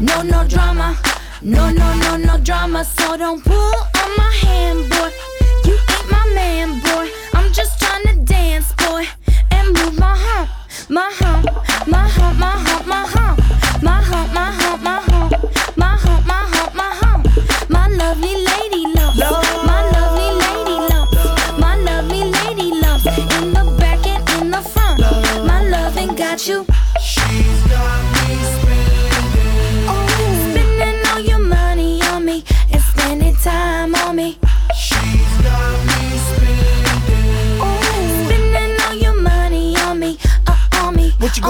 No no drama, no no no no drama. So don't pull on my hand, boy. You ain't my man, boy. I'm just trying to dance, boy, and move my hump, my hump, my hump, my hump,